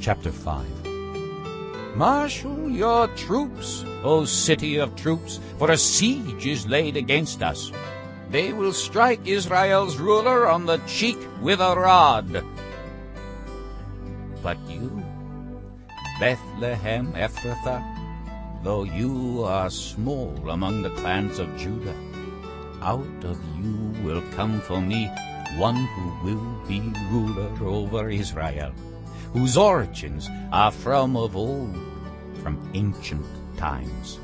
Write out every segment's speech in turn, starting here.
Chapter 5 Marshal your troops, O city of troops, for a siege is laid against us. They will strike Israel's ruler on the cheek with a rod. But you, Bethlehem Ephrathah, though you are small among the clans of Judah, out of you will come for me one who will be ruler over Israel, whose origins are from of old, from ancient times.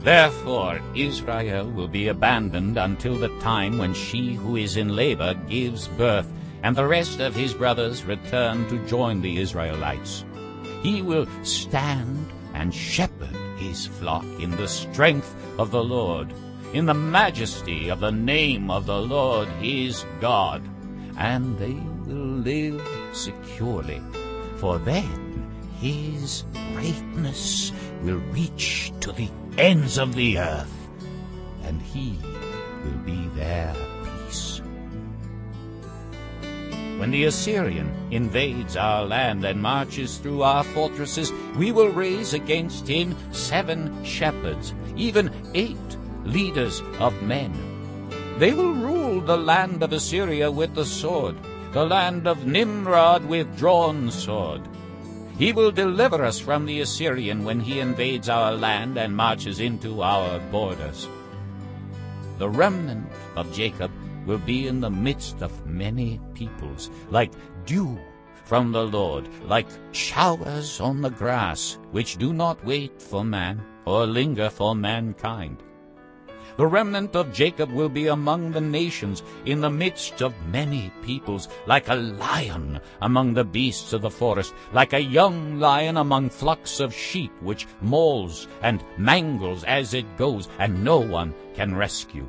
Therefore Israel will be abandoned until the time when she who is in labor gives birth, and the rest of his brothers return to join the Israelites. He will stand and shepherd his flock in the strength of the Lord, in the majesty of the name of the Lord his God, and they will live securely, for then his greatness will reach to the ends of the earth, and he will be their peace. When the Assyrian invades our land and marches through our fortresses, we will raise against him seven shepherds, even eight leaders of men. They will rule the land of Assyria with the sword, the land of Nimrod with drawn sword. He will deliver us from the Assyrian when he invades our land and marches into our borders. The remnant of Jacob will be in the midst of many peoples, like dew from the Lord, like showers on the grass, which do not wait for man or linger for mankind. The remnant of Jacob will be among the nations, in the midst of many peoples, like a lion among the beasts of the forest, like a young lion among flocks of sheep, which mauls and mangles as it goes, and no one can rescue.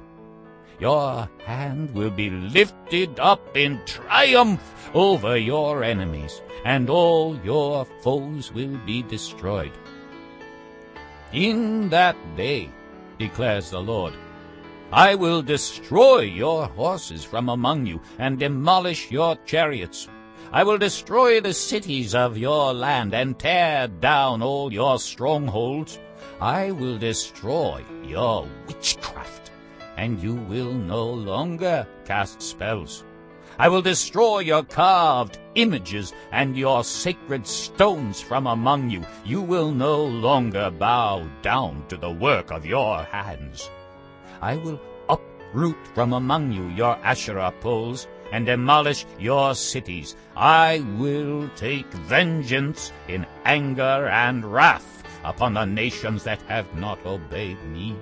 Your hand will be lifted up in triumph over your enemies, and all your foes will be destroyed. In that day declares the Lord. I will destroy your horses from among you, and demolish your chariots. I will destroy the cities of your land, and tear down all your strongholds. I will destroy your witchcraft, and you will no longer cast spells. I will destroy your carved images and your sacred stones from among you. You will no longer bow down to the work of your hands. I will uproot from among you your Asherah poles and demolish your cities. I will take vengeance in anger and wrath upon the nations that have not obeyed me.